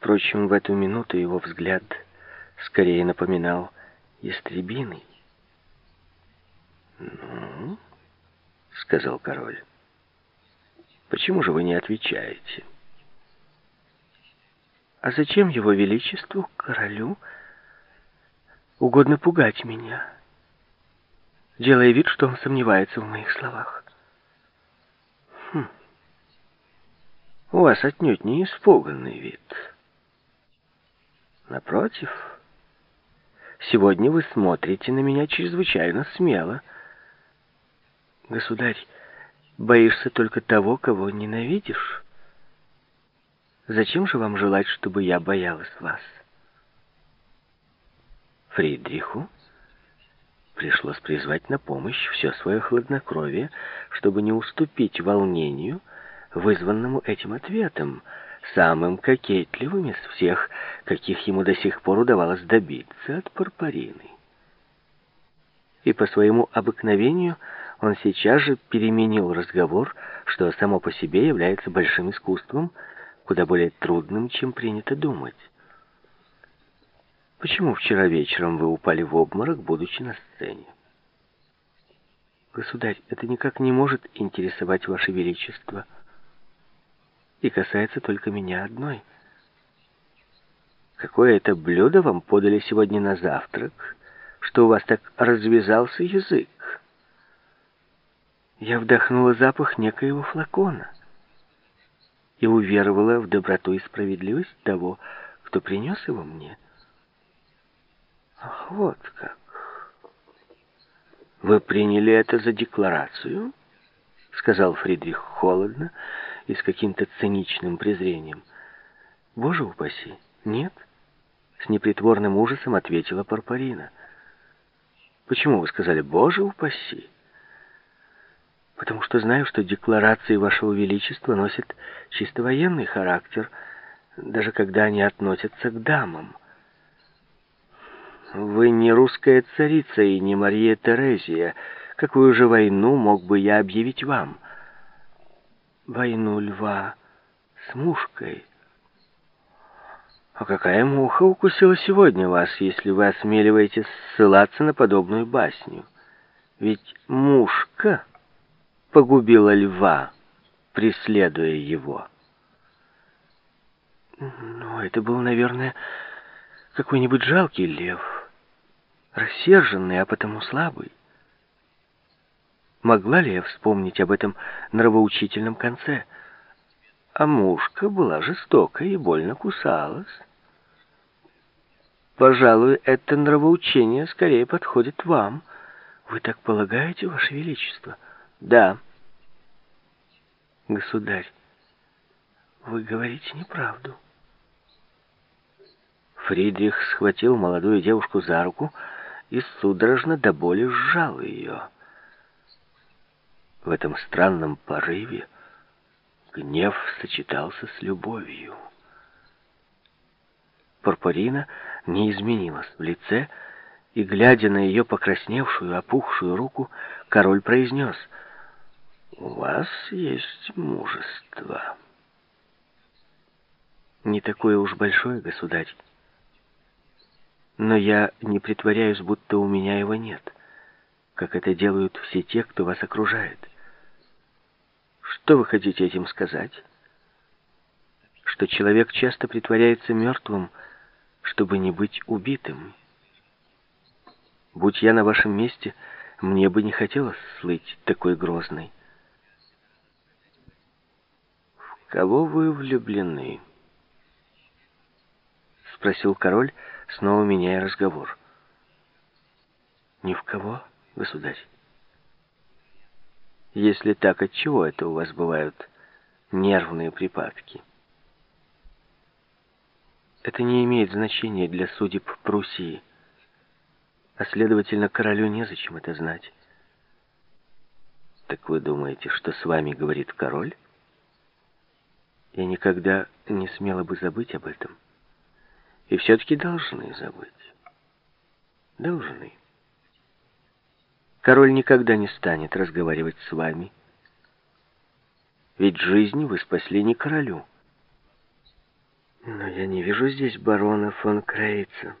Впрочем, в эту минуту его взгляд скорее напоминал ястребиный. «Ну?» — сказал король. «Почему же вы не отвечаете?» «А зачем его величеству, королю, угодно пугать меня, делая вид, что он сомневается в моих словах?» «Хм. У вас отнюдь не испуганный вид. Напротив, сегодня вы смотрите на меня чрезвычайно смело». Государь, боишься только того, кого ненавидишь? Зачем же вам желать, чтобы я боялась вас? Фридриху пришлось призвать на помощь все свое хладнокровие, чтобы не уступить волнению, вызванному этим ответом, самым кокетливым из всех, каких ему до сих пор удавалось добиться от Парпарины. И по своему обыкновению он сейчас же переменил разговор, что само по себе является большим искусством, куда более трудным, чем принято думать. Почему вчера вечером вы упали в обморок, будучи на сцене? Государь, это никак не может интересовать Ваше Величество. И касается только меня одной. Какое это блюдо вам подали сегодня на завтрак, что у вас так развязался язык? Я вдохнула запах некоего флакона и уверовала в доброту и справедливость того, кто принес его мне. Ах, вот как. Вы приняли это за декларацию? Сказал Фридрих холодно и с каким-то циничным презрением. Боже упаси, нет. С непритворным ужасом ответила Парпарина. Почему вы сказали «Боже упаси»? потому что знаю, что декларации Вашего Величества носят чисто военный характер, даже когда они относятся к дамам. Вы не русская царица и не Мария Терезия. Какую же войну мог бы я объявить вам? Войну льва с мушкой. А какая муха укусила сегодня вас, если вы осмеливаетесь ссылаться на подобную басню? Ведь мушка погубила льва, преследуя его. Ну, это был, наверное, какой-нибудь жалкий лев, рассерженный, а потому слабый. Могла ли я вспомнить об этом нравоучительном конце? А мушка была жестока и больно кусалась. Пожалуй, это нравоучение скорее подходит вам. Вы так полагаете, Ваше Величество? — да. Государь, вы говорите неправду. Фридрих схватил молодую девушку за руку и судорожно до боли сжал ее. В этом странном порыве гнев сочетался с любовью. Порпорина не изменилась в лице, и, глядя на ее покрасневшую, опухшую руку, король произнес — у вас есть мужество. Не такое уж большое, государь. Но я не притворяюсь, будто у меня его нет, как это делают все те, кто вас окружает. Что вы хотите этим сказать? Что человек часто притворяется мертвым, чтобы не быть убитым. Будь я на вашем месте, мне бы не хотелось слыть такой грозной. кого вы влюблены?» Спросил король, снова меняя разговор. «Ни в кого, государь». «Если так, от чего это у вас бывают нервные припадки?» Это не имеет значения для судеб Пруссии, а следовательно, королю незачем это знать. Так вы думаете, что с вами говорит король? Я никогда не смела бы забыть об этом. И все-таки должны забыть. Должны. Король никогда не станет разговаривать с вами. Ведь жизнь вы спасли не королю, Но я не вижу здесь барона фон Крейца.